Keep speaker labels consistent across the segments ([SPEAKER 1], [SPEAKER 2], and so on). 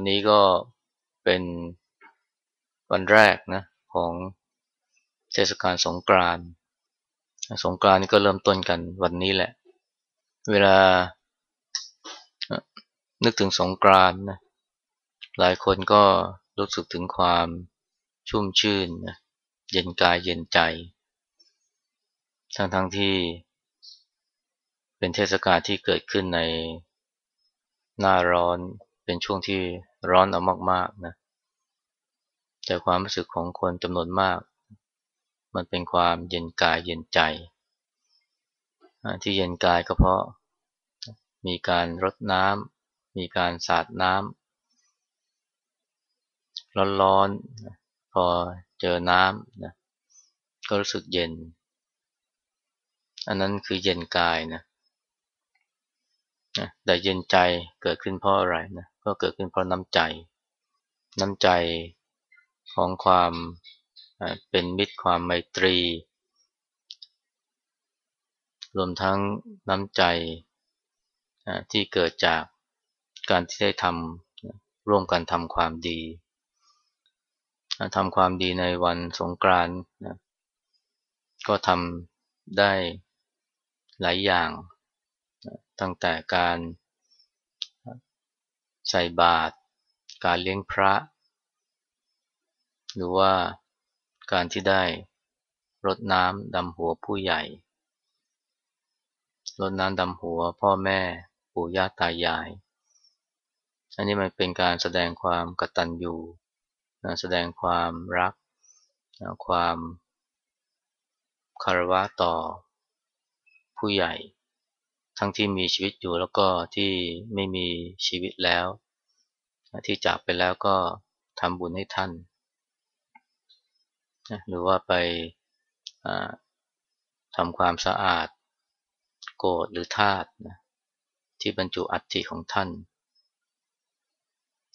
[SPEAKER 1] วันนี้ก็เป็นวันแรกนะของเทศกาลสงกรานต์สงกรานต์นี่ก็เริ่มต้นกันวันนี้แหละ เวลานึกถึงสงกรานต์นะหลายคนก็รู้สึกถึงความชุ่มชื่นนะเย็นกายเย็นใจ ทั้งทั้งที่เป็นเทศกาลที่เกิดขึ้นในหน้าร้อนเป็นช่วงที่ ร้อนเอามากๆนะแต่ความรู้สึกของคนจำนวนมาก มันเป็นความเย็นกายเย็นใจ ที่เย็นกายก็เพราะมีการรดน้ำมีการสาดน้ำร้อนๆพอเจอน้ำนะก็รู้สึกเย็น อันนั้นคือเย็นกายนะแต่เย็นใจเกิดขึ้นเพราะอะไรนะ ก็เกิดขึ้นเพราะน้ำใจ น้ำใจของความเป็นมิตรความไมตรี รวมทั้งน้ำใจที่เกิดจากการที่ได้ทำร่วมกันทำความดีทำความดีในวันสงกรานต์ก็ทำได้หลายอย่าง ตั้งแต่การ ใส่บาตรการเลี้ยงพระ หรือว่าการที่ได้รดน้ำดำหัวผู้ใหญ่รดน้ำดำหัวพ่อแม่ปู่ย่าตายาย อันนี้มันเป็นการแสดงความกตัญญูแสดงความรักความคารวะต่อผู้ใหญ่ ทั้งที่มีชีวิตอยู่แล้วก็ที่ไม่มีชีวิตแล้ว ที่จากไปแล้วก็ทำบุญให้ท่านหรือว่าไปทำความสะอาด โกดหรือธาตุที่บรรจุอัฐิของท่าน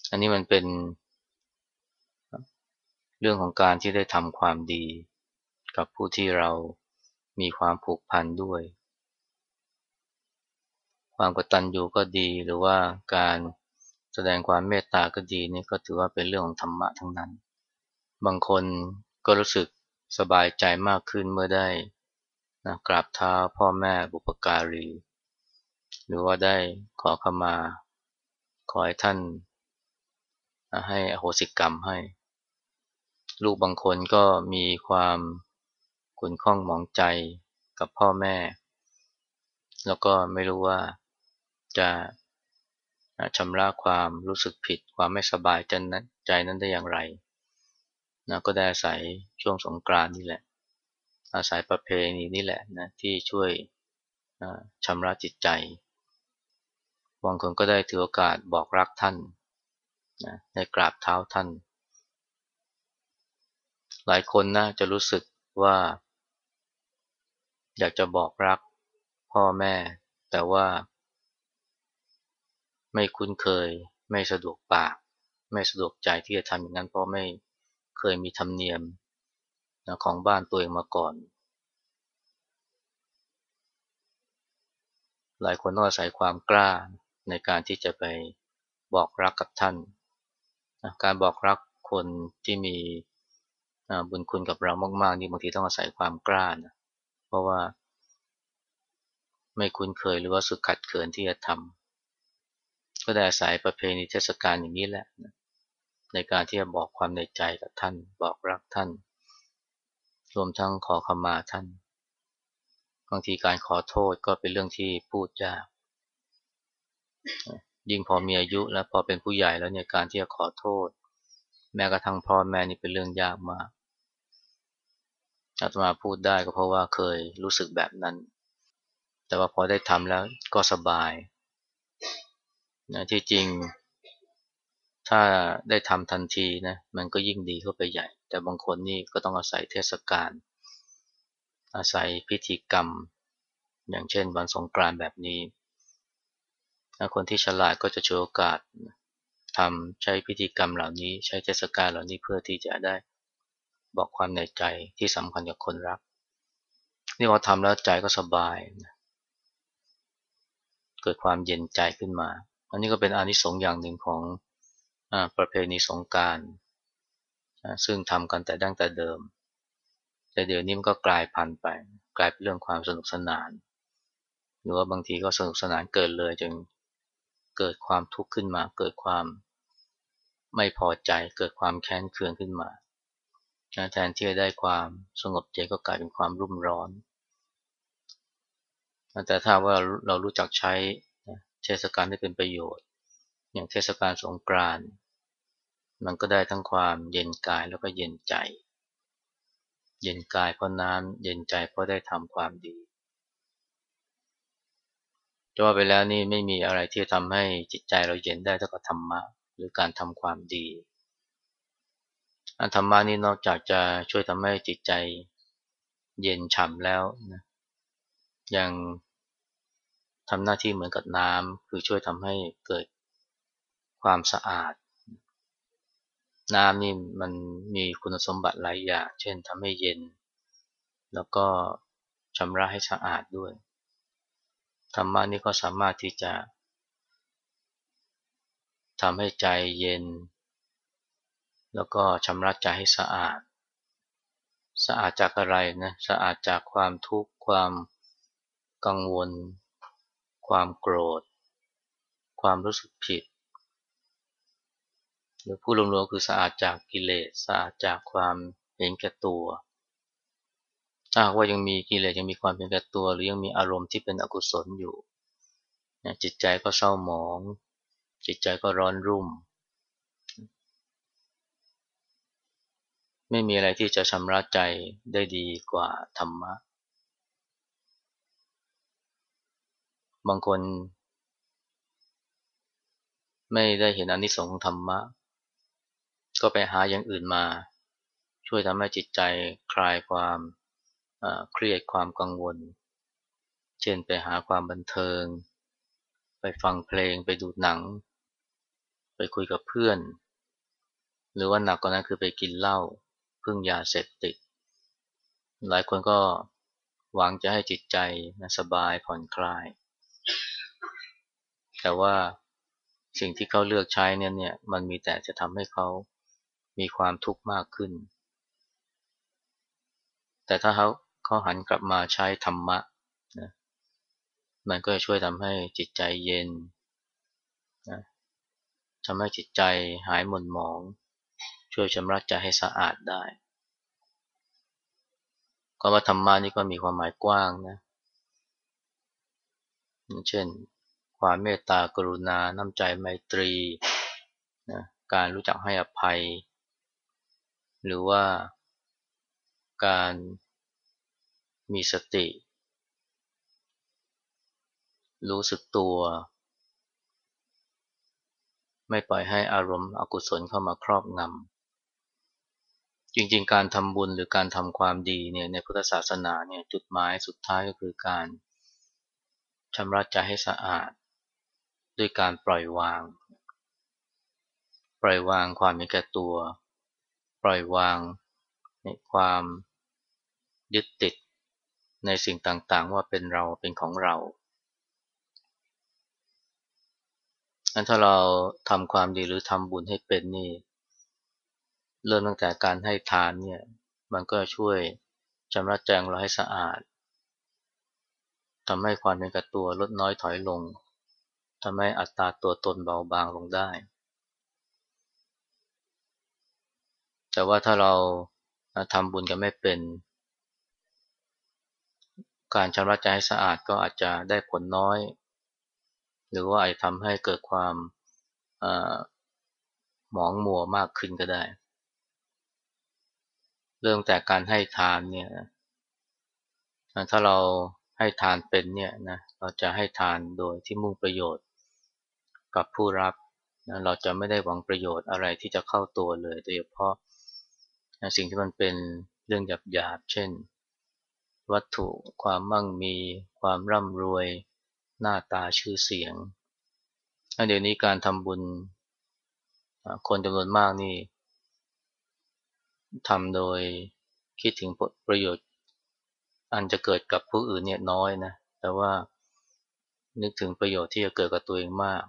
[SPEAKER 1] อันนี้มันเป็นเรื่องของการที่ได้ทำความดี กับผู้ที่เรามีความผูกพันด้วย ความกตัญญูก็ดีหรือว่าการแสดงความเมตตาก็ดีนี่ก็ถือว่าเป็นเรื่องของธรรมะทั้งนั้น บางคนก็รู้สึกสบายใจมากขึ้นเมื่อได้นะกราบเท้าพ่อแม่บุปการี หรือว่าได้ขอขมา ขอให้ท่านให้อโหสิกรรมให้ ลูกบางคนก็มีความขุนข้องหมองใจกับพ่อแม่ แล้วก็ไม่รู้ว่า จะชำระความรู้สึกผิด ความไม่สบายใจนั้นใจนั้นได้อย่างไรนะก็ได้อาศัยช่วงสงกรานนี่แหละ อาศัยประเพณีนี่แหละนะที่ช่วยชำระจิตใจบางคนก็ได้ถือโอกาสบอกรักท่านนะได้กราบเท้าท่าน หลายคนนะจะรู้สึกว่า อยากจะบอกรักพ่อแม่ แต่ว่า ไม่คุ้นเคย ไม่สะดวกปาก ไม่สะดวกใจที่จะทำอย่างนั้นเพราะไม่เคยมีธรรมเนียมนะของบ้านตัวเองมาก่อน หลายคนต้องอาศัยความกล้าในการที่จะไปบอกรักกับท่านนะการบอกรักคนที่มีบุญคุณกับเรามากๆนี่บางทีต้องอาศัยความกล้านะเพราะว่าไม่คุ้นเคยหรือว่าสึกขัดเขินที่จะทำ ก็ได้อาศัยประเพณีเทศกาลอย่างนี้แหละในการที่จะบอกความในใจกับท่าน บอกรักท่าน รวมทั้งขอขมาท่านบางทีการขอโทษก็เป็นเรื่องที่พูดยาก ยิ่งพอมีอายุแล้วพอเป็นผู้ใหญ่แล้วเนี่ยการที่จะขอโทษ แม้กระทั่งพ่อแม่นี่เป็นเรื่องยากมากอาตมาพูดได้ก็เพราะว่าเคยรู้สึกแบบนั้น แต่ว่าพอได้ทำแล้วก็สบาย นะที่จริงถ้าได้ทำทันทีนะมันก็ยิ่งดีเข้าไปใหญ่ แต่บางคนนี่ก็ต้องอาศัยเทศกาลอาศัยพิธีกรรม อย่างเช่นวันสงกรานต์แบบนี้คนที่ฉลาดก็จะโชว์โอกาสทำใช้พิธีกรรมเหล่านี้ ใช้เทศกาลเหล่านี้เพื่อที่จะได้บอกความในใจที่สำคัญกับคนรัก นี่พอทำแล้วใจก็สบาย เกิดความเย็นใจขึ้นมา อันนี้ก็เป็นอานิสงส์อย่างหนึ่งของประเพณีสงการซึ่งทำกันแต่ดั้งแต่เดิม แต่เดี๋ยวนี้มันก็กลายพันธุ์ไป กลายเป็นเรื่องความสนุกสนาน หรือว่าบางทีก็สนุกสนานเกินเลยจนเกิดความทุกข์ขึ้นมา เกิดความไม่พอใจ เกิดความแค้นเคืองขึ้นมาแทนที่จะได้ความสงบใจก็กลายเป็นความรุ่มร้อน แต่ถ้าว่าเรารู้จักใช้ เทศกาลที่เป็นประโยชน์ อย่างเทศกาลสงกรานต์มันก็ได้ทั้งความเย็นกายแล้วก็เย็นใจ เย็นกายเพราะน้ำเย็นใจเพราะได้ทำความดีจะว่าไปแล้วนี่ไม่มีอะไรที่ทำให้จิตใจเราเย็นได้เท่ากับธรรมะหรือการทำความดีอันธรรมะนี่นอกจากจะช่วยทำให้จิตใจเย็นฉ่ำแล้วนะยัง ทำหน้าที่เหมือนกับน้ำคือช่วยทำให้เกิดความสะอาด น้ำนี่มันมีคุณสมบัติหลายอย่าง เช่นทำให้เย็น แล้วก็ชำระให้สะอาดด้วย ธรรมะนี่ก็สามารถที่จะทำให้ใจเย็น แล้วก็ชำระใจให้สะอาด สะอาดจากอะไรนะ สะอาดจากความทุกข์ความกังวล ความโกรธ ความรู้สึกผิด หรือผู้รวมๆคือสะอาดจากกิเลสสะอาดจากความเห็นแก่ตัวถ้าว่ายังมีกิเลสยังมีความเห็นแก่ตัว หรือยังมีอารมณ์ที่เป็นอกุศลอยู่จิตใจก็เศร้าหมอง จิตใจก็ร้อนรุ่ม ไม่มีอะไรที่จะชำระใจได้ดีกว่าธรรมะ บางคน ไม่ได้เห็นอนิสงส์ของธรรมะ ก็ไปหาอย่างอื่นมา ช่วยทำให้จิตใจคลายความเครียดความกังวล เช่นไปหาความบันเทิง ไปฟังเพลงไปดูหนัง ไปคุยกับเพื่อน หรือว่าหนักกว่านั้นคือไปกินเหล้าพึ่งยาเสพติด หลายคนก็หวังจะให้จิตใจสบายผ่อนคลาย แต่ว่าสิ่งที่เขาเลือกใช้เนี่ยเนี่ยมันมีแต่จะทำให้เขามีความทุกข์มากขึ้น แต่ถ้าเขาเขาหันกลับมาใช้ธรรมะนะมันก็จะช่วยทำให้จิตใจเย็นนะทำให้จิตใจหายหม่นหมอง ช่วยชำระใจให้สะอาดได้ก็ว่าธรรมะนี่ก็มีความหมายกว้างนะ เช่น ความเมตตากรุณา น้ำใจไมตรีนะการรู้จักให้อภัย หรือว่าการมีสติ รู้สึกตัว ไม่ปล่อยให้อารมณ์อกุศลเข้ามาครอบงำจริงๆ การทำบุญหรือการทำความดีเนี่ยในพุทธศาสนาเนี่ยจุดหมายสุดท้ายก็คือการ ชำระใจให้สะอาด ด้วยการปล่อยวาง ปล่อยวางความมีแก่ตัว ปล่อยวางในความยึดติดในสิ่งต่างๆ ว่าเป็นเราเป็นของเราั้นถ้าเราทำความดีหรือทำบุญให้เป็นนี่ เริ่มตั้งแต่การให้ทานเนี่ย มันก็ช่วยชำระแจงเราให้สะอาด ทำให้ความเป็นกับตัวลดน้อยถอยลงทำให้อัตราตัวตนเบาบางลงได้ แต่ว่าถ้าเราทำบุญกันไม่เป็น การชำระใจให้สะอาดก็อาจจะได้ผลน้อย หรือว่าอาจทำให้เกิดความหมองมัวมากขึ้นก็ได้ เรื่องแต่การให้ทานเนี่ย ถ้าเรา ให้ทานเป็นเนี่ยนะเราจะให้ทานโดยที่มุ่งประโยชน์กับผู้รับนะเราจะไม่ได้หวังประโยชน์อะไรที่จะเข้าตัวเลยโดยเฉพาะสิ่งที่มันเป็นเรื่องหยาบๆเช่น วัตถุความมั่งมี ความร่ำรวย หน้าตาชื่อเสียงเดี๋ยวนี้การทำบุญคนจำนวนมากนี่ทำโดยคิดถึงประโยชน์ อันจะเกิดกับผู้อื่นเนี่ยน้อยนะ แต่ว่านึกถึงประโยชน์ที่จะเกิดกับตัวเองมาก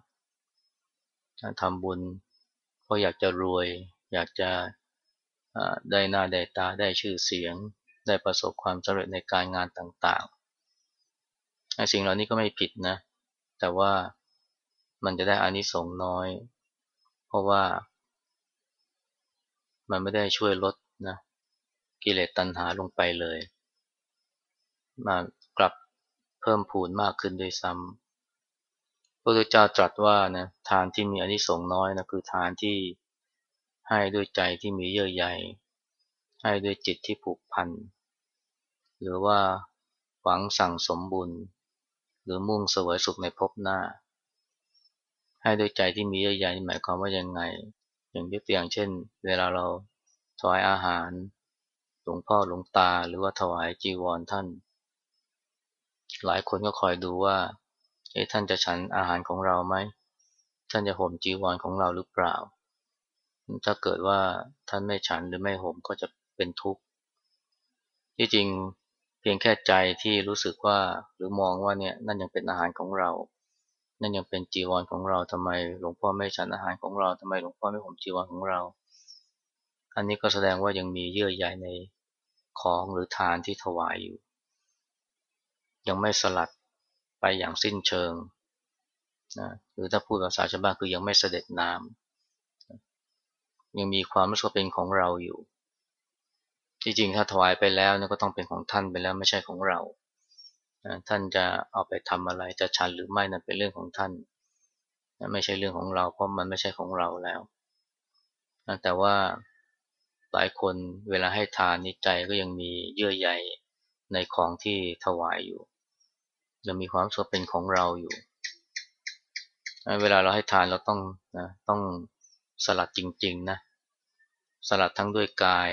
[SPEAKER 1] ทำบุญเพราะอยากจะรวย อยากจะได้หน้าได้ตาได้ชื่อเสียง ได้ประสบความสำเร็จในการงานต่างๆสิ่งเหล่านี้ก็ไม่ผิดนะ แต่ว่ามันจะได้อานิสงส์น้อย เพราะว่า มันไม่ได้ช่วยลดนะกิเลสตัณหาลงไปเลย มากลับเพิ่มพูนมากขึ้นด้วยซ้ำพระพุทธเจ้าตรัสว่านะทานที่มีอนิสงส์น้อยนะคือทานที่ให้ด้วยใจที่มีเยื่อใยให้ด้วยจิตที่ผูกพัน หรือว่าหวังสั่งสมบุญ หรือมุ่งเสวยสุขในภพหน้า ให้ด้วยใจที่มีเยื่อใยหมายความว่ายังไง อย่างยกตัวอย่างเช่น เวลาเราถวายอาหาร หลวงพ่อหลวงตาหรือว่าถวายจีวรท่าน หลายคนก็คอยดูว่าเอ๊ะท่านจะฉันอาหารของเราไหม ท่านจะห่มจีวรของเราหรือเปล่า ถ้าเกิดว่าท่านไม่ฉันหรือไม่ห่มก็จะเป็นทุกข์ ที่จริงเพียงแค่ใจที่รู้สึกว่าหรือมองว่าเนี่ยนั่นยังเป็นอาหารของเรา นั่นยังเป็นจีวรของเราทำไม หลวงพ่อไม่ฉันอาหารของเราทำไมหลวงพ่อไม่ห่มจีวรของเรา อันนี้ก็แสดงว่ายังมีเยื่อใยในของหรือทานที่ถวายอยู่ ยังไม่สลัดไปอย่างสิ้นเชิงนะหรือถ้าพูดภาษาชาวบ้านคือยังไม่เสด็จน้ำยังมีความรู้สึกเป็นของเราอยู่ที่จริงถ้าถวายไปแล้วก็ต้องเป็นของท่านไปแล้วไม่ใช่ของเรา ท่านจะเอาไปทำอะไรจะชันหรือไม่นั่นเป็นเรื่องของท่าน ไม่ใช่เรื่องของเราเพราะมันไม่ใช่ของเราแล้ว แต่ว่าหลายคนเวลาให้ทานนิจใจก็ยังมีเยื่อใยในของที่ถวายอยู่ ยังมีความสุขเป็นของเราอยู่ เวลาเราให้ทานเราต้องนะต้องสลัดจริงๆนะสลัดทั้งด้วยกาย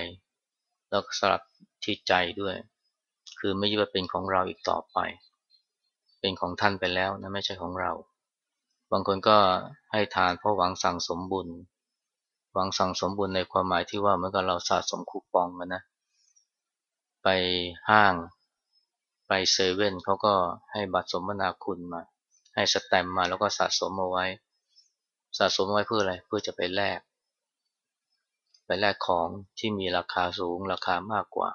[SPEAKER 1] แล้วสลับที่ใจด้วย คือไม่ยึดว่าเป็นของเราอีกต่อไป เป็นของท่านไปแล้วนะไม่ใช่ของเรา บางคนก็ให้ทานเพราะหวังสั่งสมบุญ หวังสั่งสมบุญในความหมายที่ว่าเมื่อกับเราสะสมคูปองมานะ ไปห้าง ไปเซเว่นเขาก็ให้บัตรสมนาคุณมา ให้สแตมมาแล้วก็สะสมเอาไว้ สะสมไว้เพื่ออะไรเพื่อจะไปแลกไปแลกของที่มีราคาสูงราคามากกว่า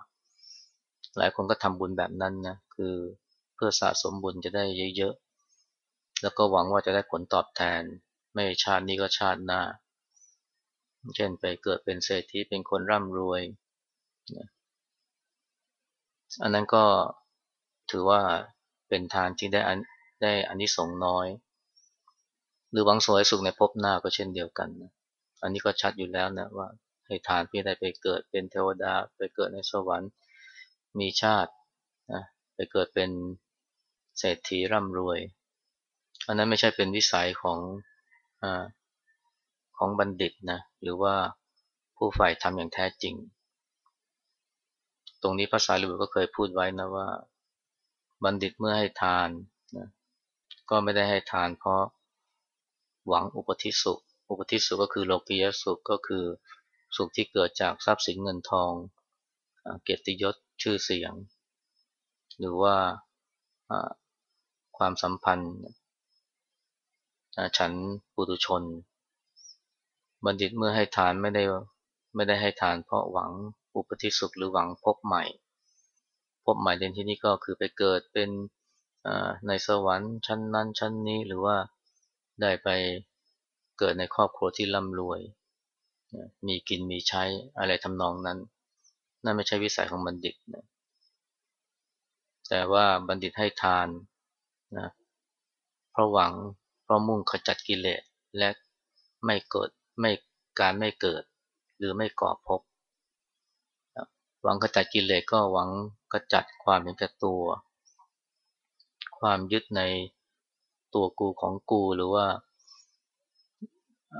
[SPEAKER 1] หลายคนก็ทำบุญแบบนั้นนะคือเพื่อสะสมบุญจะได้เยอะๆแล้วก็หวังว่าจะได้ผลตอบแทน ไม่ชาตินี้ก็ชาติหน้า เช่นไปเกิดเป็นเศรษฐีเป็นคนร่ำรวย อันนั้นก็ ถือว่าเป็นทานที่ได้ได้อันนี้สงน้อย หรือหวังสวยสุขในภพหน้าก็เช่นเดียวกันนะอันนี้ก็ชัดอยู่แล้วนะว่าให้ทานเพื่ได้ไปเกิดเป็นเทวดาไปเกิดในสวรรค์มีชาตินะไปเกิดเป็นเศรษฐีร่ำรวย อันนั้นไม่ใช่เป็นวิสัยของอของบัณฑิตนะหรือว่าผู้ฝ่ายทำอย่างแท้จริง ตรงนี้ภาษาลิบุก็เคยพูดไว้นะว่า บัณฑิตเมื่อให้ทานนะก็ไม่ได้ให้ทานเพราะหวังอุปทิสุข อุปทิสุขก็คือโลกียสุขก็คือสุขที่เกิดจากทรัพย์สินเงินทอง เกียรติยศชื่อเสียง หรือว่าความสัมพันธ์ฉันปุถุชน บัณฑิตเมื่อให้ทานไม่ได้ไม่ได้ให้ทานเพราะหวังอุปธิสุขหรือหวังพบใหม่ พบใหม่ในที่นี้ก็คือไปเกิดเป็นในสวรรค์ชั้นนั้นชั้นนี้หรือว่าได้ไปเกิดในครอบครัวที่ร่ำรวย มีกินมีใช้อะไรทำนองนั้น นั่นไม่ใช่วิสัยของบัณฑิตนะแต่ว่าบัณฑิตให้ทานนะเพราะหวังเพราะมุ่งขจัดกิเลสและไม่เกิดไม่การไม่เกิด หรือไม่ก่อภพห วังขจัดกิเลสก็หวังขจัดความเห็นแก่ตัว ความยึดในตัวกูของกูหรือว่า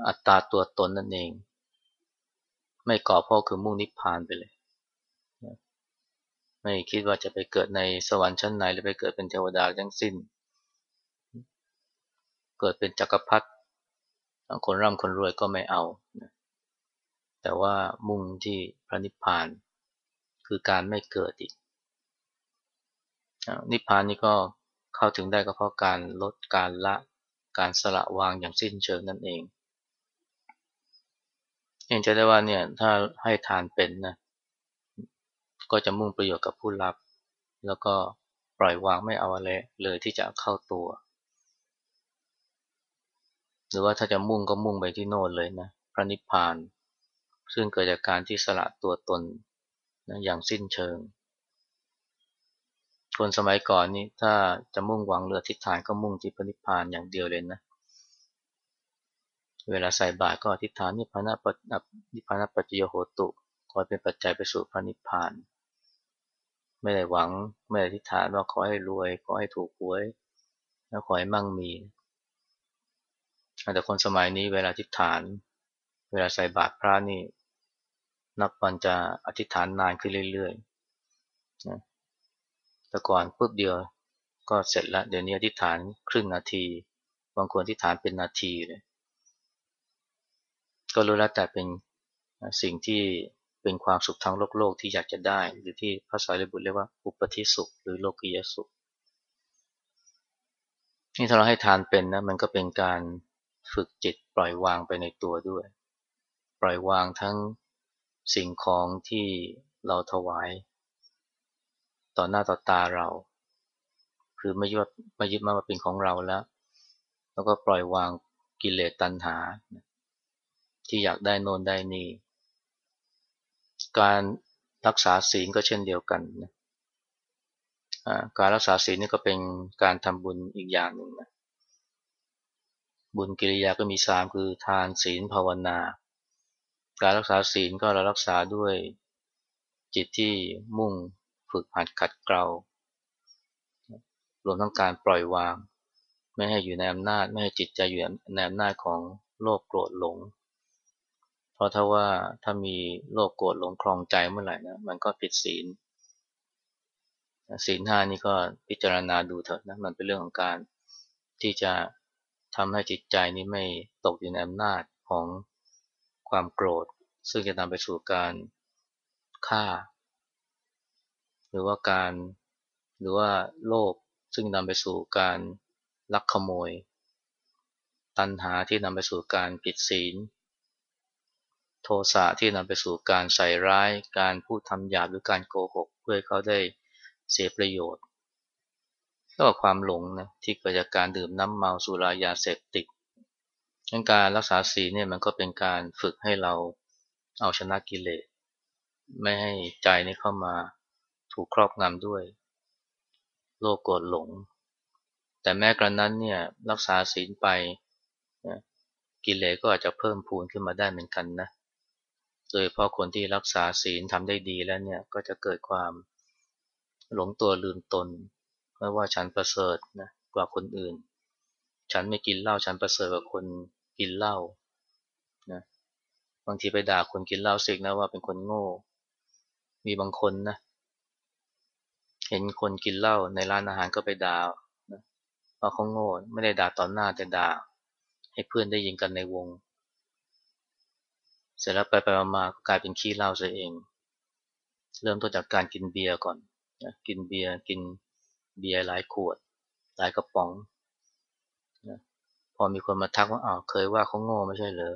[SPEAKER 1] อัตตาตัวตนนั่นเอง ไม่ก่อพ่อคือมุ่งนิพพานไปเลย ไม่คิดว่าจะไปเกิดในสวรรค์ชั้นไหนหรือไปเกิดเป็นเทวดาทั้งสิ้น เกิดเป็นจักรพรรดิคนร่ำคนรวยก็ไม่เอา แต่ว่ามุ่งที่พระนิพพาน คือการไม่เกิดอีกนิพพานนี้ก็เข้าถึงได้ก็เพราะการลดการละการสละวางอย่างสิ้นเชิงนั่นเองเห็นจะได้ว่าเนี่ยถ้าให้ทานเป็นนะก็จะมุ่งประโยชน์กับผู้รับ แล้วก็ปล่อยวางไม่เอาอะไรเลยที่จะเข้าตัว หรือว่าถ้าจะมุ่งก็มุ่งไปที่โน่นเลยนะพระนิพพาน ซึ่งเกิดจากการที่สละตัวตน นะอย่างสิ้นเชิง คนสมัยก่อนนี่ถ้าจะมุ่งหวังเรือทิศทานก็มุ่งที่พระนิพพานอย่างเดียวเลยนะ เวลาใส่บาตรก็อธิษฐานนิพพานะปัจนิพพานะปัจจโยโหตุคอยเป็นปัจจัยไปสู่พระนิพพาน ไม่ได้หวังไม่ได้อธิษฐานว่าขอให้รวยขอให้ถูกหวย แล้วขอให้มั่งมีแต่คนสมัยนี้เวลาอธิษฐาน เวลาใส่บาตรพระนี่ นับวันจะอธิษฐานนานขึ้นเรื่อยๆนะแต่ก่อนปุ๊บเดียวก็เสร็จแล้ว เดี๋ยวนี้อธิษฐานครึ่งนาที บางคนอธิษฐานเป็นนาทีเลยก็รู้แล้วแต่เป็นสิ่งที่เป็นความสุขทางโลกโลกที่อยากจะได้ หรือที่พระสารีบุตรเรียกว่าอุปธิสุข หรือโลกียสุข นี่ถ้าเราให้ทานเป็นนะมันก็เป็นการฝึกจิตปล่อยวางไปในตัวด้วย ปล่อยวางทั้ง สิ่งของที่เราถวาย ต่อหน้าต่อตาเรา คือไม่ยึดไม่ยึดมาเป็นของเราแล้ว แล้วก็ปล่อยวางกิเลสตัณหา ที่อยากได้โน่นได้นี่การรักษาศีลก็เช่นเดียวกันนะการรักษาศีลนี่ก็เป็นการทำบุญอีกอย่างหนึ่งนะบุญกิริยาก็มีสามคือทานศีลภาวนา การรักษาศีลก็เรารักษาด้วยจิตที่มุ่งฝึกหัดขัดเกลารวมทั้งการปล่อยวาง ไม่ให้อยู่ในอำนาจ ไม่ให้จิตใจอยู่ในอำนาจของโลภโกรธหลง เพราะถ้าว่าถ้ามีโลภโกรธหลงคลองใจเมื่อไหร่นะมันก็ผิดศีลศีลห้านี่ก็พิจารณาดูเถอะนะมันเป็นเรื่องของการที่จะทำให้จิตใจนี้ไม่ตกอยู่ในอำนาจของ ความโกรธ ซึ่งจะนำไปสู่การฆ่า หรือว่าการหรือว่าโลภซึ่งนำไปสู่การลักขโมย ตัณหาที่นำไปสู่การผิดศีล โทสะที่นำไปสู่การใส่ร้าย การพูดทำหยาบหรือการโกหก เพื่อให้เขาได้เสียประโยชน์ ก็ความหลงนะที่เกิดจากการดื่มน้ำเมาสุรายาเสพติด การรักษาศีลเนี่ยมันก็เป็นการฝึกให้เราเอาชนะกิเลส ไม่ให้ใจนี้เข้ามาถูกครอบงำด้วย โลภโกรธหลง แต่แม้กระนั้นเนี่ยรักษาศีลไปกิเลสก็อาจจะเพิ่มพูนขึ้นมาได้เหมือนกันนะโดยเพราะคนที่รักษาศีลทำได้ดีแล้วเนี่ยก็จะเกิดความหลงตัวลืมตนไม่ว่าฉันประเสริฐนะกว่าคนอื่น ฉันไม่กินเหล้าฉันประเสริฐกว่าคน กินเหล้านะบางทีไปด่าคนกินเหล้าสิกนะว่าเป็นคนโง่ มีบางคนนะเห็นคนกินเหล้าในร้านอาหารก็ไปด่านะว่าเขาโง่ไม่ได้ด่าต่อหน้าแต่ด่า ให้เพื่อนได้ยินกันในวง เสร็จแล้วไปไปมาก็กลายเป็นขี้เหล้าซะเอง เริ่มต้นจากการกินเบียร์ก่อนนะกินเบียร์กินเบียร์หลายขวด หลายกระป๋อง พอมีคนมาทักว่าอ้าวเคยว่าเขาโง่ไม่ใช่เหรอ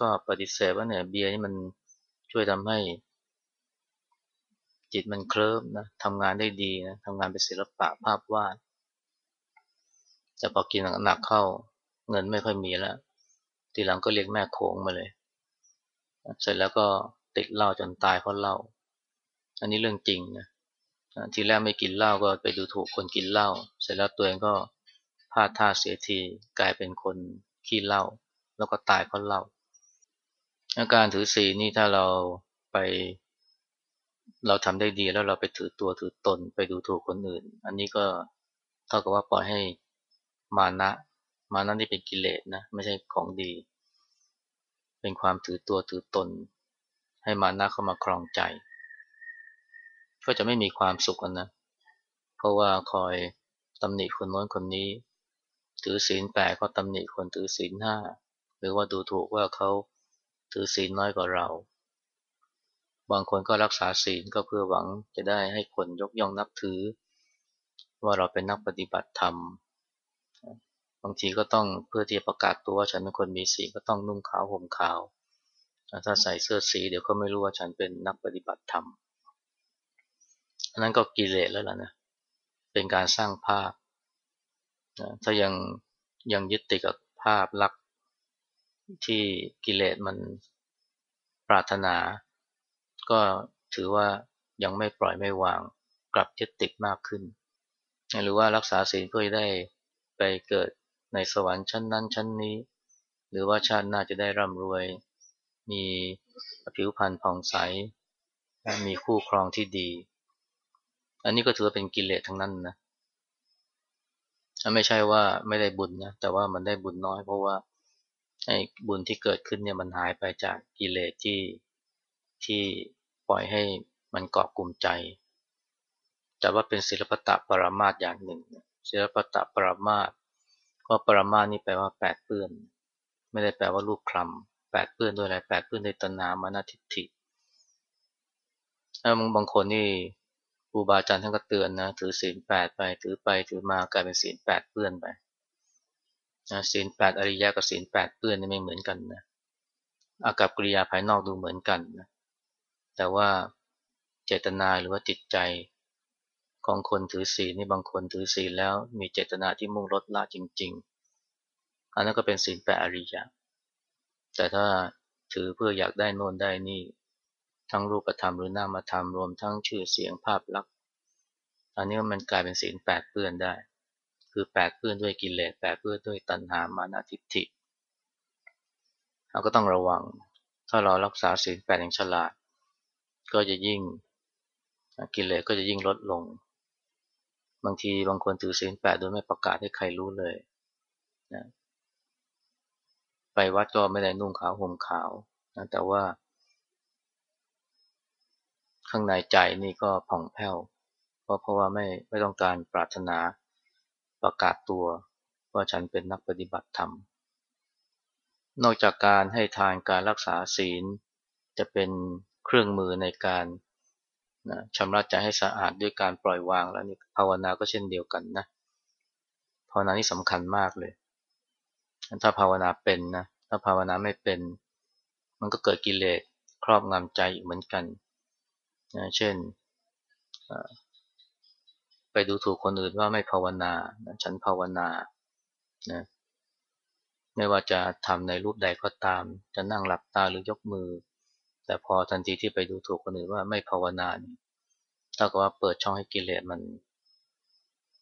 [SPEAKER 1] ก็ปฏิเสธว่าเนี่ยเบียร์นี่มันช่วยทำให้ จิตมันเคลิ้มนะทำงานได้ดีนะทำงานเป็นศิลปะภาพวาดแต่พอกินหนักเข้าเงินไม่ค่อยมีแล้ว ทีหลังก็เรียกแม่โขงมาเลย เสร็จแล้วก็ติดเหล้าจนตายเพราะเหล้าอันนี้เรื่องจริงนะทีแรกไม่กินเหล้าก็ไปดูถูกคนกินเหล้าเสร็จแล้วตัวเองก็ ลาดท่าเสียทีกลายเป็นคนขี้เหล้าแล้วก็ตายเพราะเหล้าอาการถือศีลนี่ถ้าเราไปเราทำได้ดีแล้วเราไปถือตัวถือตนไปดูถูกคนอื่น อันนี้ก็เท่ากับว่าปล่อยให้มานะ มานะนี่เป็นกิเลสนะไม่ใช่ของดี เป็นความถือตัวถือตน ให้มานะเข้ามาครองใจ ก็จะไม่มีความสุขนะเพราะว่าคอยตำหนิคนโน้นคนนี้ ถือศีลแปดก็ตำหนิคนถือศีลห้าหรือว่าดูถูกว่าเขาถือศีลน้อยกว่าเรา บางคนก็รักษาศีลก็เพื่อหวังจะได้ให้คนยกย่องนับถือ ว่าเราเป็นนักปฏิบัติธรรม บางทีก็ต้องเพื่อที่จะประกาศตัวว่าฉันเป็นคนมีศีลก็ต้องนุ่งขาวห่มขาว ถ้าใส่เสื้อสีเดี๋ยวก็ไม่รู้ว่าฉันเป็นนักปฏิบัติธรรมอันนั้นก็กิเลสแล้วล่ะนะ เป็นการสร้างภาพ นะถ้ายังยังยึดติดกับภาพลักษณ์ที่กิเลสมันปรารถนา ก็ถือว่ายังไม่ปล่อยไม่วางกลับยึดติดมากขึ้น หรือว่ารักษาศีลเพื่อได้ไปเกิดในสวรรค์ชั้นนั้นชั้นนี้ หรือว่าชาติหน้าจะได้ร่ำรวย มีผิวพรรณผ่องใส มีคู่ครองที่ดี อันนี้ก็ถือว่าเป็นกิเลสทั้งนั้นนะ ไม่ใช่ว่าไม่ได้บุญนะแต่ว่ามันได้บุญน้อย เพราะว่าไอ้บุญที่เกิดขึ้นเนี่ยมันหายไปจากกิเลสที่ที่ปล่อยให้มันเกาะกลุ่มใจ แต่ว่าเป็นศิลปตะปรามาสอย่างหนึ่ง ศิลปตะปรามาสก็ปรามาสนี่แปลว่าแปดเปื้อน ไม่ได้แปลว่ารูปคลำแปดเปื้อนด้วยอะไรแปดเปื้อนด้วยตนามานาทิฏฐิถ้าบางคนนี่ รูบาอาจารย์ท่านก็เตือนนะถือศีลแปดไปถือไปถือมากลายเป็นศีลแปดเปื้อนไปนะศีลแปดอริยะกับศีลแปดเปื้อนนี่ไม่เหมือนกันนะอากับกิริยาภายนอกดูเหมือนกันนะแต่ว่าเจตนาหรือว่าจิตใจของคนถือศีลนี่บางคนถือศีลแล้วมีเจตนาที่มุ่งลดละจริง ๆ อันนั้นก็เป็นศีลแปดอริยะแต่ถ้าถือเพื่ออยากได้โน่นได้นี่ ทั้งรูปธรรมหรือนามธรรมรวมทั้งชื่อเสียงภาพลักษณ์อันนี้มันกลายเป็นศีลแปดเปื้อนได้ คือแปดเปื้อนด้วยกิเลสแปดเปื้อนด้วยตัณหามานาทิฏฐิเราก็ต้องระวัง ถ้าเรารักษาศีลแปดอย่างฉลาด ก็จะยิ่งกิเลสก็จะยิ่งลดลง บางทีบางคนถือศีลแปดโดยไม่ประกาศให้ใครรู้เลยนะไปวัดก็ไม่ได้นุ่งขาวห่มขาวนะแต่ว่า ข้างในใจนี่ก็ผ่องแผ้วเพราะเพราะว่าไม่ไม่ต้องการปรารถนาประกาศตัวว่าฉันเป็นนักปฏิบัติธรรม นอกจากการให้ทานการรักษาศีล จะเป็นเครื่องมือในการนะชำระใจให้สะอาดด้วยการปล่อยวางแล้วนี่ภาวนาก็เช่นเดียวกันนะภาวนานี่สำคัญมากเลย ถ้าภาวนาเป็นนะถ้าภาวนาไม่เป็น มันก็เกิดกิเลสครอบงำใจเหมือนกัน นะเช่นไปดูถูกคนอื่นว่าไม่ภาวนาฉันภาวนานะไม่ว่าจะทำในรูปใดก็ตาม จะนั่งหลับตาหรือยกมือ แต่พอทันทีที่ไปดูถูกคนอื่นว่าไม่ภาวนาเท่ากับว่าเปิดช่องให้กิเลสมัน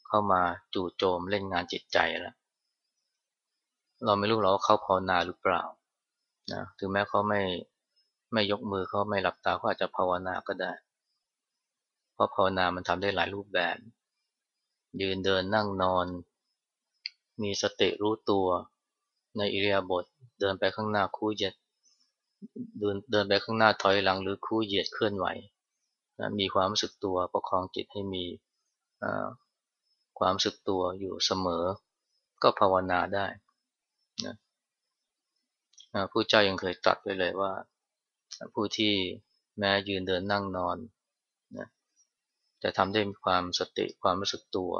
[SPEAKER 1] เข้ามาจู่โจมเล่นงานจิตใจแล้วเราไม่รู้หรอกว่าเขาภาวนาหรือเปล่านะถึงแม้เขาไม่ไม่ยกมือเขาไม่หลับตาเขาอาจจะภาวนาก็ได้ เพราะภาวนามันทำได้หลายรูปแบบ ยืนเดินนั่งนอน มีสติรู้ตัวในอิริยาบถเดินไปข้างหน้าคู่เหย็ดเดินเดินไปข้างหน้าถอยหลังหรือคู่เหยียดเคลื่อนไหวนะมีความรู้สึกตัวประคองจิตให้มีความรู้สึกตัวอยู่เสมอ ก็ภาวนาได้นะผู้เจ้ายังเคยตรัสไว้เลยว่า ผู้ที่แม้ยืนเดินนั่งนอน แต่ทำได้มีความสติความรู้สึกตัว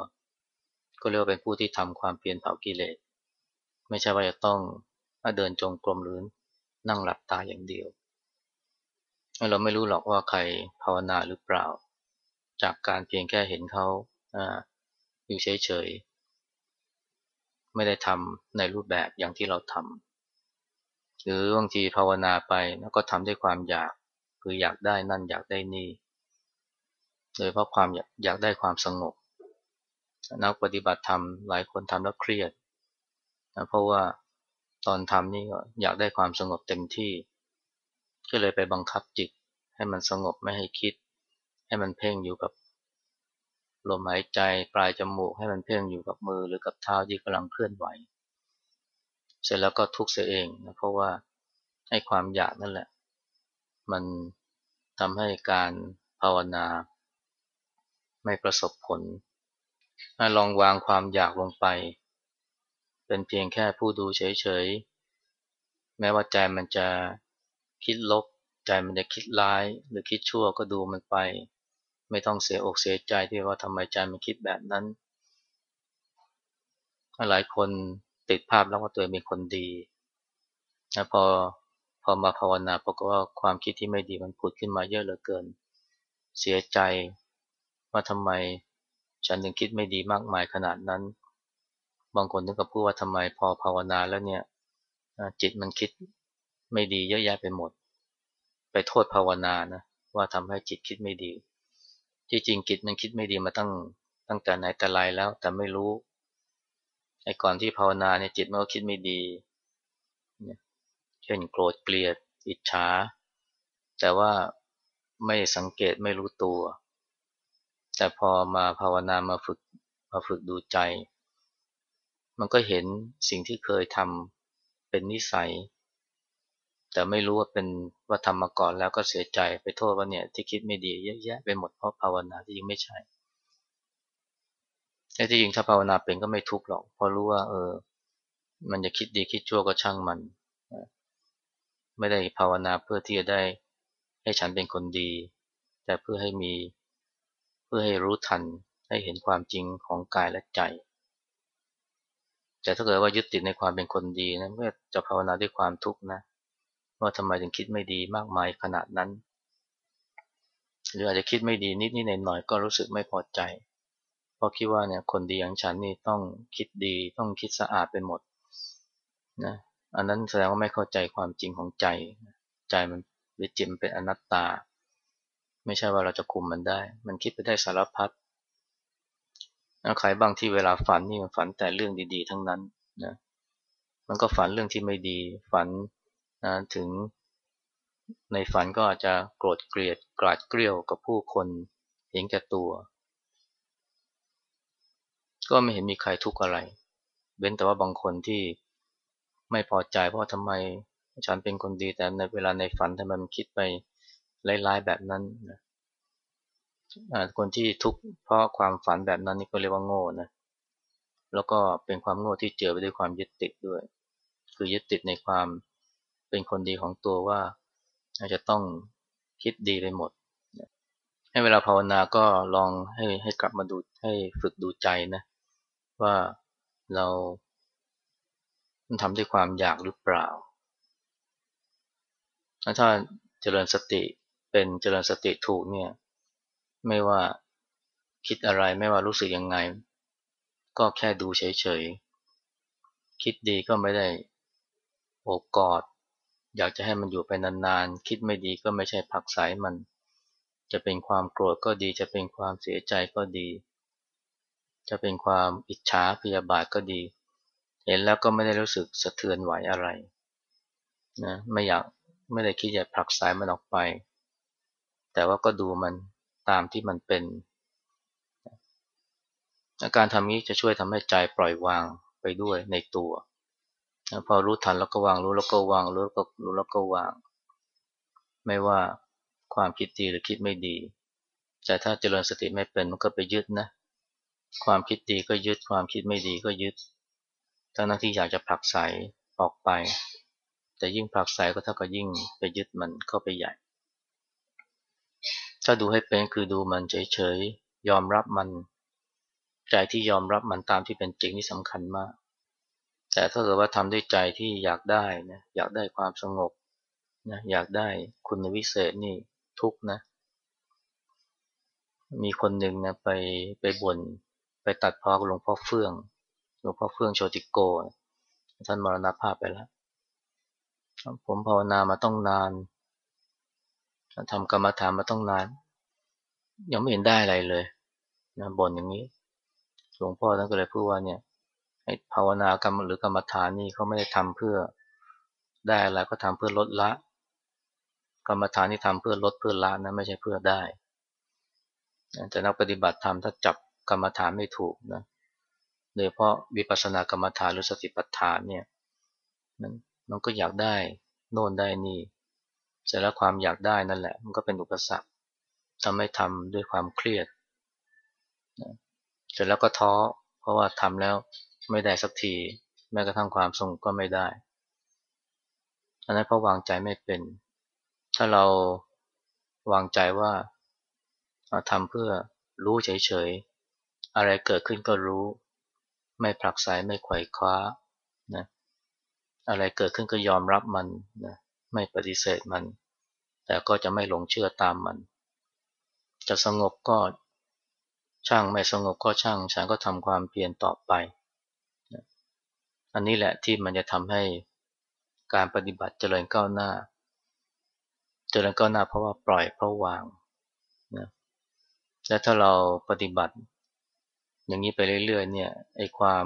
[SPEAKER 1] ก็เรียกว่าเป็นผู้ที่ทำความเพียรเผากิเลส ไม่ใช่ว่าจะต้องเดินจงกรมหรือนั่งหลับตาอย่างเดียว เราไม่รู้หรอกว่าใครภาวนาหรือเปล่า จากการเพียงแค่เห็นเขาออยู่เฉยๆ ไม่ได้ทำในรูปแบบอย่างที่เราทำ หรือบางทีภาวนาไปแล้วก็ทำด้วยความอยาก คืออยากได้นั่นอยากได้นี่ โดยเพราะความอยากได้ความสงบ นักปฏิบัติธรรมหลายคนทำแล้วเครียดนะเพราะว่าตอนทำนี่ก็อยากได้ความสงบเต็มที่ ก็เลยไปบังคับจิต ให้มันสงบไม่ให้คิด ให้มันเพ่งอยู่กับลมหายใจปลายจมูกให้มันเพ่งอยู่กับมือหรือกับเท้าที่กำลังเคลื่อนไหว เสร็จแล้วก็ทุกข์เสียเองนะเพราะว่าให้ความอยากนั่นแหละ มันทำให้การภาวนา ไม่ประสบผล ลองวางความอยากลงไป เป็นเพียงแค่ผู้ดูเฉยๆ แม้ว่าใจมันจะคิดลบ ใจมันจะคิดร้าย หรือคิดชั่วก็ดูมันไป ไม่ต้องเสียอกเสียใจที่ว่าทำไมใจมันคิดแบบนั้น หลายคนติดภาพแล้วว่าตัวเองเป็นคนดีนะพอพอมาภาวนาปรากฏว่าความคิดที่ไม่ดีมันผุดขึ้นมาเยอะเหลือเกิน เสียใจ ว่าทำไมฉันถึงคิดไม่ดีมากมายขนาดนั้น บางคนถึงกับพูดว่าทำไมพอภาวนาแล้วเนี่ยจิตมันคิดไม่ดีเยอะแยะไปหมด ไปโทษภาวนานะว่าทำให้จิตคิดไม่ดี ที่จริงจิตมันคิดไม่ดีมาตั้งตั้งแต่ไหนแต่ไรแล้ว แต่ไม่รู้ไอ้ก่อนที่ภาวนาเนี่ยจิตมันก็คิดไม่ดีเช่นโกรธเกลียด อิจฉาแต่ว่าไม่สังเกตไม่รู้ตัว แต่พอมาภาวนามาฝึกมาฝึกดูใจ มันก็เห็นสิ่งที่เคยทำเป็นนิสัย แต่ไม่รู้ว่าเป็นว่าทำมาก่อนแล้วก็เสียใจไปโทษว่าเนี่ยที่คิดไม่ดีเยอะแยะไปหมดเพราะภาวนาที่ยังไม่ใช่แต่ที่จริงถ้าภาวนาเป็นก็ไม่ทุกข์หรอกเพราะรู้ว่า เออ มันจะคิดดีคิดชั่วก็ช่างมัน ไม่ได้ภาวนาเพื่อที่จะได้ให้ฉันเป็นคนดี แต่เพื่อให้มี เพื่อให้รู้ทันให้เห็นความจริงของกายและใจ แต่ถ้าเกิดว่ายึดติดในความเป็นคนดีนะเมื่อจะภาวนาด้วยความทุกข์นะว่าทำไมถึงคิดไม่ดีมากมายขนาดนั้น หรืออาจจะคิดไม่ดีนิดนิดหน่อยหน่อยก็รู้สึกไม่พอใจ เพราะคิดว่าเนี่ยคนดีอย่างฉันนี่ต้องคิดดีต้องคิดสะอาดไปหมดนะอันนั้นแสดงว่าไม่เข้าใจความจริงของใจ ใจมันหรือจิตมันเป็นอนัตตา ไม่ใช่ว่าเราจะคุมมันได้ มันคิดไปได้สารพัดใครบางที่เวลาฝันนี่มันฝันแต่เรื่องดี ๆ ทั้งนั้นนะ มันก็ฝันเรื่องที่ไม่ดี ฝันนะถึง ในฝันก็อาจจะโกรธเกลียดกราดเกลียวกับผู้คนเห็นแก่ตัว ก็ไม่เห็นมีใครทุกข์อะไร เว้นแต่ว่าบางคนที่ไม่พอใจเพราะทำไมฉันเป็นคนดีแต่ในเวลาในฝันทำไมมันคิดไป ร้ายๆแบบนั้นนะคนที่ทุกข์เพราะความฝันแบบนั้นนี่ก็เรียกว่าโง่นะแล้วก็เป็นความโง่ที่เจอไปด้วยความยึดติดด้วย คือยึดติดในความเป็นคนดีของตัวว่าอาจจะต้องคิดดีไปหมด ให้เวลาภาวนาก็ลองให้ให้กลับมาดูให้ฝึกดูใจนะว่าเราทำด้วยความอยากหรือเปล่า ถ้าเจริญสติ เป็นเจริญสติถูกเนี่ย ไม่ว่าคิดอะไรไม่ว่ารู้สึกยังไง ก็แค่ดูเฉยๆ คิดดีก็ไม่ได้โอบกอด อยากจะให้มันอยู่ไปนานๆ คิดไม่ดีก็ไม่ใช่ผักสายมัน จะเป็นความโกรธก็ดี จะเป็นความเสียใจก็ดี จะเป็นความอิจฉาพยาบาทก็ดี เห็นแล้วก็ไม่ได้รู้สึกสะเทือนไหวอะไรนะไม่อยากไม่ได้คิดจะผลักสายมันออกไป แต่ว่าก็ดูมันตามที่มันเป็น อาการทำนี้จะช่วยทำให้ใจปล่อยวางไปด้วยในตัว พอรู้ทันแล้วก็วางรู้แล้วก็วางรู้แล้วก็รู้แล้วก็วาง ไม่ว่าความคิดดีหรือคิดไม่ดี แต่ถ้าเจริญสติไม่เป็นมันก็ไปยึดนะ ความคิดดีก็ยึดความคิดไม่ดีก็ยึดทั้งนั้นที่อยากจะผลักไสออกไป แต่ยิ่งผลักไสก็เท่ากับยิ่งไปยึดมันเข้าไปใหญ่ ถ้าดูให้เป็นคือดูมันเฉยๆ ยอมรับมัน ใจที่ยอมรับมันตามที่เป็นจริงนี่สำคัญมาก แต่ถ้าเกิดว่าทำด้วยใจที่อยากได้นะอยากได้ความสงบนะอยากได้คุณวิเศษนี่ทุกนะ มีคนหนึ่งนะไปไปบนไปตัดพอกับหลวงพ่อเฟื่องหลวงพ่อเฟื่องโชติโก ท่านมรณภาพไปแล้ว ผมภาวนามาต้องนาน ทำกรรมฐานมาต้องนาน ยังไม่เห็นได้อะไรเลยนะบ่นอย่างนี้หลวงพ่อท่านก็เลยพูดว่าเนี่ยให้ภาวนากรรมหรือกรรมฐานนี่เขาไม่ได้ทำเพื่อได้อะไรก็ทำเพื่อลดละ กรรมฐานที่ทำเพื่อลดเพื่อละนะไม่ใช่เพื่อได้แต่นักปฏิบัติธรรมถ้าจับกรรมฐานไม่ถูกนะโดยเพราะวิปัสสนากรรมฐานหรือสติปัฏฐานเนี่ยมันมันก็อยากได้โน่นได้นี่ เสร็จแล้วความอยากได้นั่นแหละ มันก็เป็นอุปสรรคทำให้ทำด้วยความเครียดเสร็จแล้วก็ท้อ เพราะว่าทำแล้วไม่ได้สักที แม้กระทั่งความสงบก็ไม่ได้อันนั้นเพราะวางใจไม่เป็น ถ้าเราวางใจว่าทำเพื่อรู้เฉยๆ อะไรเกิดขึ้นก็รู้ ไม่ผลักไสไม่ไขว่คว้านะอะไรเกิดขึ้นก็ยอมรับมันนะ ไม่ปฏิเสธมัน แต่ก็จะไม่หลงเชื่อตามมัน จะสงบก็ช่างไม่สงบก็ช่าง ฉันก็ทำความเพียรต่อไป อันนี้แหละที่มันจะทำให้การปฏิบัติเจริญก้าวหน้า เจริญก้าวหน้าเพราะว่าปล่อยเพราะวางนะและถ้าเราปฏิบัติ อย่างนี้ไปเรื่อยๆเนี่ยไอ้ความ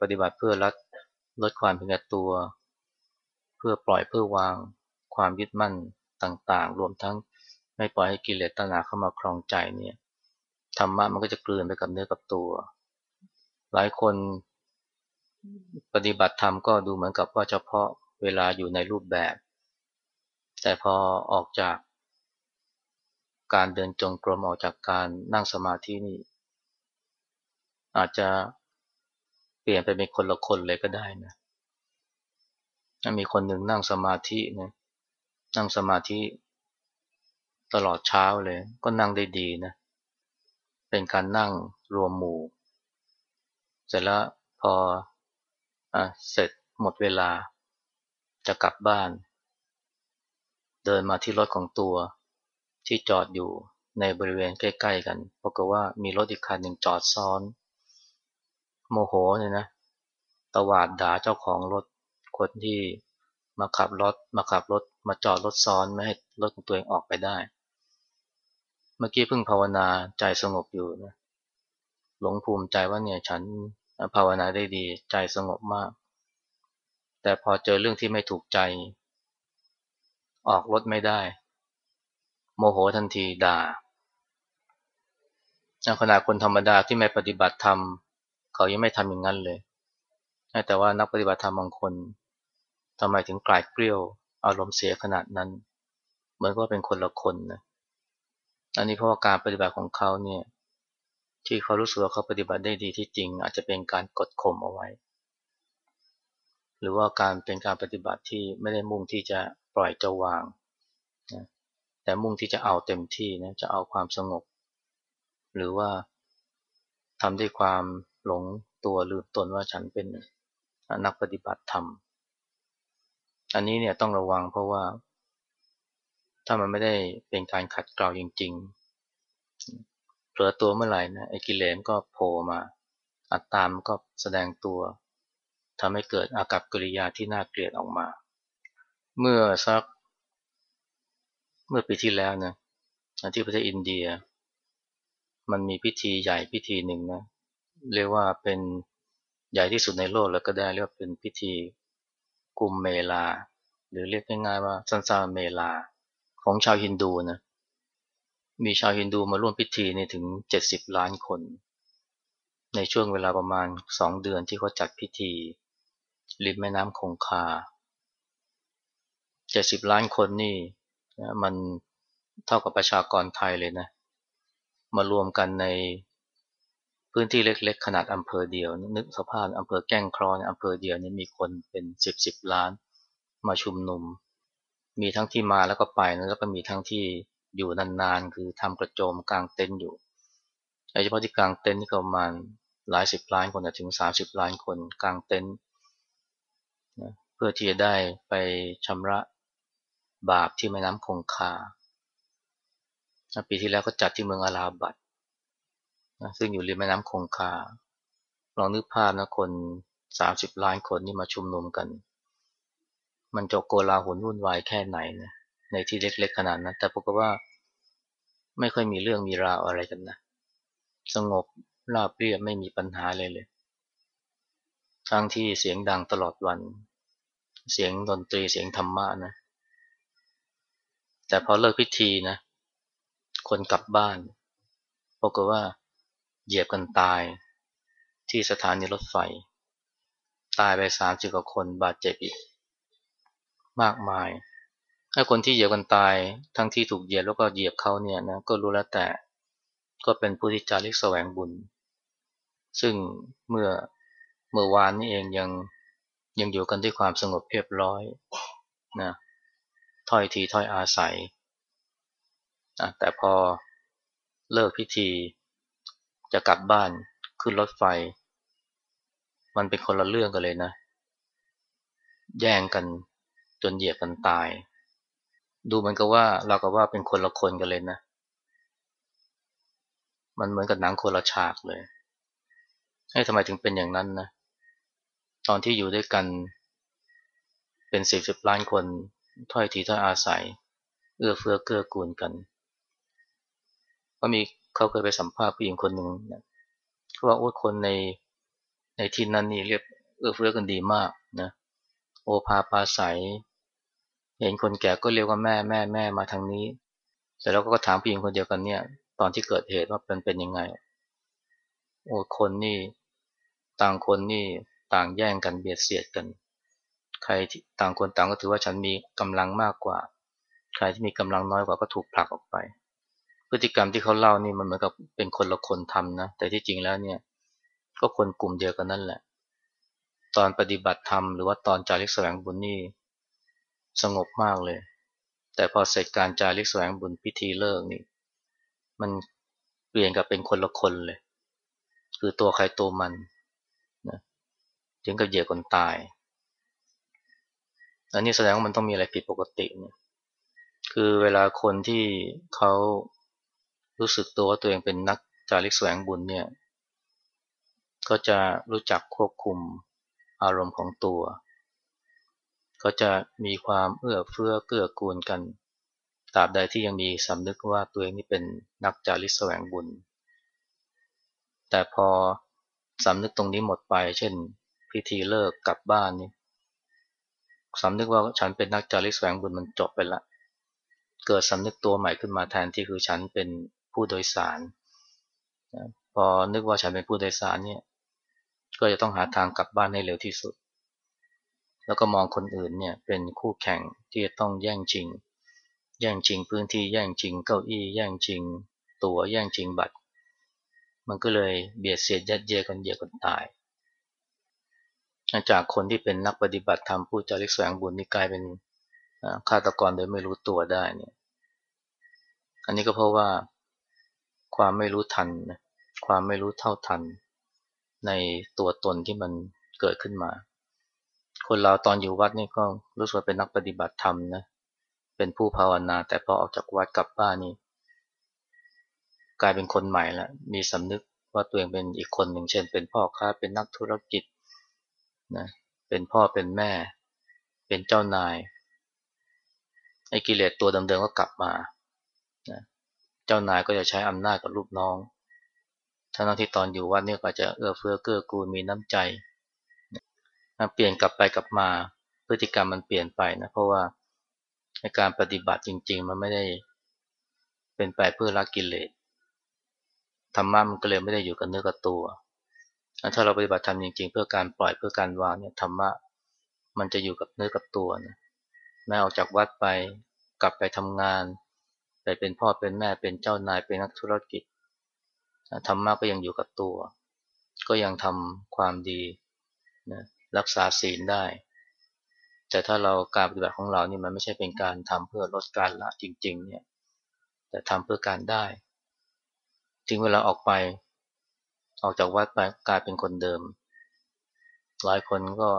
[SPEAKER 1] ปฏิบัติเพื่อลดลดความเป็นตัว เพื่อปล่อยเพื่อวาง ความยึดมั่นต่างๆ รวมทั้งไม่ปล่อยให้กิเลสตัณหาเข้ามาครองใจเนี่ยธรรมะมันก็จะกลืนไปกับเนื้อกับตัว หลายคนปฏิบัติธรรมก็ดูเหมือนกับว่าเฉพาะเวลาอยู่ในรูปแบบ แต่พอออกจาก การเดินจงกรมออกจากการนั่งสมาธินี่ อาจจะเปลี่ยนไปเป็นคนละคนเลยก็ได้นะมีคนหนึ่งนั่งสมาธินะ นั่งสมาธิตลอดเช้าเลย ก็นั่งได้ดีนะ เป็นการนั่งรวมหมู่ เสร็จแล้วพออเสร็จหมดเวลาจะกลับบ้าน เดินมาที่รถของตัวที่จอดอยู่ในบริเวณใกล้ๆกันเพราะว่ามีรถอีกคันหนึ่งจอดซ้อน โมโหเนี่ยนะตวาดด่าเจ้าของรถคนที่มาขับรถมาขับรถ มาจอดรถซ้อนไม่ให้รถของตัวเองออกไปได้ เมื่อกี้เพิ่งภาวนาใจสงบอยู่นะหลงภูมิใจว่าเนี่ยฉันภาวนาได้ดีใจสงบมาก แต่พอเจอเรื่องที่ไม่ถูกใจ ออกรถไม่ได้ โมโหทันทีด่าขนาดคนธรรมดาที่ไม่ปฏิบัติธรรม เขายังไม่ทำอย่างนั้นเลย แต่ว่านักปฏิบัติธรรมบางคนทำไมถึงกลายเกลี้ยว อารมณ์เสียขนาดนั้น เหมือนก็เป็นคนละคนนะอันนี้เพราะว่าการปฏิบัติของเขาเนี่ยที่เขารู้สึกว่าเขาปฏิบัติได้ดีที่จริง อาจจะเป็นการกดข่มเอาไว้ หรือว่าการเป็นการปฏิบัติที่ไม่ได้มุ่งที่จะปล่อยจะวางนะแต่มุ่งที่จะเอาเต็มที่นะจะเอาความสงบ หรือว่าทำด้วยความหลงตัวลืมตนว่าฉันเป็นนักปฏิบัติธรรม อันนี้เนี่ยต้องระวังเพราะว่า ถ้ามันไม่ได้เป็นการขัดเกลาจริงๆเผลอตัวเมื่อไหร่นะไอ้กิเลสก็โผล่มา อัตตามก็แสดงตัวทำให้เกิดอากับกิริยาที่น่าเกลียดออกมา เมื่อสัก เมื่อปีที่แล้วนะที่ประเทศอินเดีย มันมีพิธีใหญ่พิธีหนึ่งนะเรียกว่าเป็นใหญ่ที่สุดในโลกแล้วก็ได้เรียกว่าเป็นพิธี กลุ่มเมลา หรือเรียกง่ายๆว่าสันซาเมลา ของชาวฮินดูนะมีชาวฮินดูมาร่วมพิธีนี่ถึงเจ็ดสิบล้านคน ในช่วงเวลาประมาณสองเดือนที่เขาจัดพิธีริมแม่น้ำคงคาเจ็ดสิบล้านคนนี่มันเท่ากับประชากรไทยเลยนะ มารวมกันใน พื้นที่เล็กๆ ขนาดอำเภอเดียว นึกสภาพอำเภอแก้งครอนอำเภอเดียวนี่มีคนเป็นสิบสิบล้าน มาชุมนุม มีทั้งที่มาแล้วก็ไปนะแล้วก็มีทั้งที่อยู่นานๆ คือทำกระโจมกลางเต็นท์อยู่โดยเฉพาะที่กลางเต็นท์นี่ก็ประมาณหลายสิบล้านคนถึงสามสิบล้านคนกลางเต็นท์เพื่อที่จะได้ไปชำระบาปที่แม่น้ำคงคาปีที่แล้วก็จัดที่เมืองอาลาบัด นะซึ่งอยู่ริมแม่น้ำคงคาลองนึกภาพนะคนสามสิบล้านคนนี่มาชุมนุมกัน มันจะโกลาหลวุ่นวายแค่ไหนนะในที่เล็กๆขนาดนั้น แต่พบว่า ไม่ค่อยมีเรื่องมีราวอะไรกันนะสงบราบเรียบไม่มีปัญหาเลยเลย ทั้งที่เสียงดังตลอดวัน เสียงดนตรีเสียงธรรมะนะ แต่พอเลิกพิธีนะ คนกลับบ้านพบว่า เหยียบกันตายที่สถานีรถไฟ ตายไปสามสิบกว่าคนบาดเจ็บอีก มากมาย ถ้าคนที่เหยียบกันตายทั้งที่ถูกเหยียบแล้วก็เหยียบเขาเนี่ยนะก็รู้แล้วแต่ก็เป็นผู้ที่จาริกแสวงบุญ ซึ่งเมื่อเมื่อวานนี้เองยังยังอยู่กันด้วยความสงบเรียบร้อยนะถ้อยทีถ้อยอาศัย แต่พอเลิกพิธี จะกลับบ้านขึ้นรถไฟ มันเป็นคนละเรื่องกันเลยนะ แย่งกันจนเหยียบกันตาย ดูเหมือนกับว่าเรากับว่าเป็นคนละคนกันเลยนะ มันเหมือนกับหนังคนละฉากเลยให้ทำไมถึงเป็นอย่างนั้นนะ ตอนที่อยู่ด้วยกัน เป็นสิบสิบล้านคนถ้อยทีถ้อยอาศัย เอื้อเฟื้อเกื้อกูลกัน ก็มี เขาเคยไปสัมภาษณ์ผู้หญิงคนหนึ่งเขาบอกว่าคนในในที่นั้นนี่เรียกเอื้อเฟื้อกันดีมากนะโอภาปาศัย เห็นคนแก่ก็เรียกว่าแม่แม่แม่มาทางนี้ แต่เราก็ถามผู้หญิงคนเดียวกันเนี่ย ตอนที่เกิดเหตุว่าเป็นเป็นยังไงโอ้คนนี่ต่างคนนี่ต่างแย่งกันเบียดเสียดกัน ใครต่างคนต่างก็ถือว่าฉันมีกำลังมากกว่า ใครที่มีกำลังน้อยกว่าก็ถูกผลักออกไป พฤติกรรมที่เขาเล่านี่มันเหมือนกับเป็นคนละคนทำนะ แต่ที่จริงแล้วเนี่ย ก็คนกลุ่มเดียวกันนั่นแหละ ตอนปฏิบัติธรรมหรือว่าตอนจาริกแสวงบุญนี่สงบมากเลย แต่พอเสร็จการจาริกแสวงบุญพิธีเลิกนี่ มันเปลี่ยนกับเป็นคนละคนเลย คือตัวใครตัวมันนะถึงกับเหยียดคนตายอันนี้แสดงว่ามันต้องมีอะไรผิดปกติเนี่ยคือเวลาคนที่เขา รู้สึกตัวว่าตัวเองเป็นนักจาริกแสวงบุญเนี่ยก็จะรู้จักควบคุมอารมณ์ของตัว ก็จะมีความเอื้อเฟื้อเกื้อกูลกันตราบใดที่ยังมีสำนึกว่าตัวเองนี่เป็นนักจาริกแสวงบุญ แต่พอสำนึกตรงนี้หมดไป เช่น พิธีเลิกกลับบ้านนี่สำนึกว่าฉันเป็นนักจาริกแสวงบุญมันจบไปละ เกิดสำนึกตัวใหม่ขึ้นมาแทนที่คือฉันเป็น ผู้โดยสารพอนึกว่าฉันเป็นผู้โดยสารเนี่ย ก็จะต้องหาทางกลับบ้านให้เร็วที่สุด แล้วก็มองคนอื่นเนี่ยเป็นคู่แข่งที่จะต้องแย่งจริง แย่งจริงพื้นที่แย่งจริง เก้าอี้แย่งจริง ตั๋วแย่งจริงบัตร มันก็เลยเบียดเสียดยัดเยียดกันเยียดกันตายจากคนที่เป็นนักปฏิบัติธรรมผู้จาริกแสวงบุญนี่กลายเป็นฆาตกรโดยไม่รู้ตัวได้เนี่ย อันนี้ก็เพราะว่า ความไม่รู้ทันความไม่รู้เท่าทัน ในตัวตนที่มันเกิดขึ้นมา คนเราตอนอยู่วัดนี่ก็รู้สึกเป็นนักปฏิบัติธรรมนะเป็นผู้ภาวนา แต่พอออกจากวัดกลับบ้านนี่กลายเป็นคนใหม่ล้วมีสำนึกว่าตัวเองเป็นอีกคนหนึ่งเช่น เป็นพ่อค้าเป็นนักธุรกิจนะเป็นพ่อเป็นแม่ เป็นเจ้านายไอ้กิเลสตัวเดิมๆก็กลับมานะ เจ้านายก็จะใช้อำนาจกับลูกน้องทั้งที่ตอนอยู่วัดเนี่ยก็จะเอื้อเฟื้อเกื้อกูลมีน้ำใจเปลี่ยนกลับไปกลับมาพฤติกรรมมันเปลี่ยนไปนะเพราะว่าในการปฏิบัติจริง ๆ มันไม่ได้เป็นไปเพื่อละกกิเลสธรรมะมันก็เลยไม่ได้อยู่กับเนื้อกับตัวถ้าเราปฏิบัติธรรมจริง ๆ เพื่อการปล่อยเพื่อการวางเนี่ยธรรมะมันจะอยู่กับเนื้อกับตัวนะแม้ออกจากวัดไปกลับไปทำงาน ไปเป็นพ่อเป็นแม่เป็นเจ้านายเป็นนักธุรกิจธรรมะก็ยังอยู่กับตัว ก็ยังทำความดีนะรักษาศีลได้ แต่ถ้าเราการปฏิบัติของเรานี่มันไม่ใช่เป็นการทำเพื่อลดการละจริง ๆ เนี่ย แต่ทำเพื่อการได้ถึงเวลาออกไป ออกจากวัดไปกลายเป็นคนเดิม หลายคนก็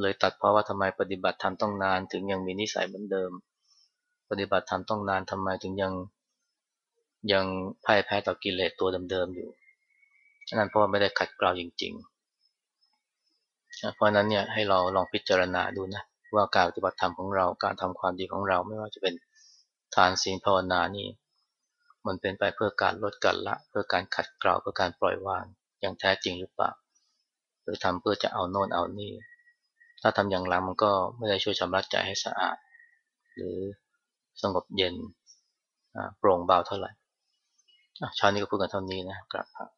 [SPEAKER 1] เลยตัดเพราะว่าทำไมปฏิบัติธรรมต้องนานถึงยังมีนิสัยเหมือนเดิม ปฏิบัติธรรมต้องนานทำไมถึงยังยังพ่ายแพ้ต่อกิเลสตัวเดิมๆอยู่นั่นเพราะว่าไม่ได้ขัดเกลาจริงๆ เพราะนั้นเนี่ยให้เราลองพิจารณาดูนะว่าการปฏิบัติธรรมของเราการทำความดีของเราไม่ว่าจะเป็นทานศีลภาวนานี่ มันเป็นไปเพื่อการลดกันละ เพื่อการขัดเกลาเพื่อการปล่อยวางอย่างแท้จริงหรือเปล่าหรือทำเพื่อจะเอาโน่นเอานี่ ถ้าทำอย่างไรมันก็ไม่ได้ช่วยชำระใจให้สะอาด หรือ สงบเย็นโปร่งเบาเท่าไหร่ชาวนี้ก็พูดกันเท่านี้นะครับ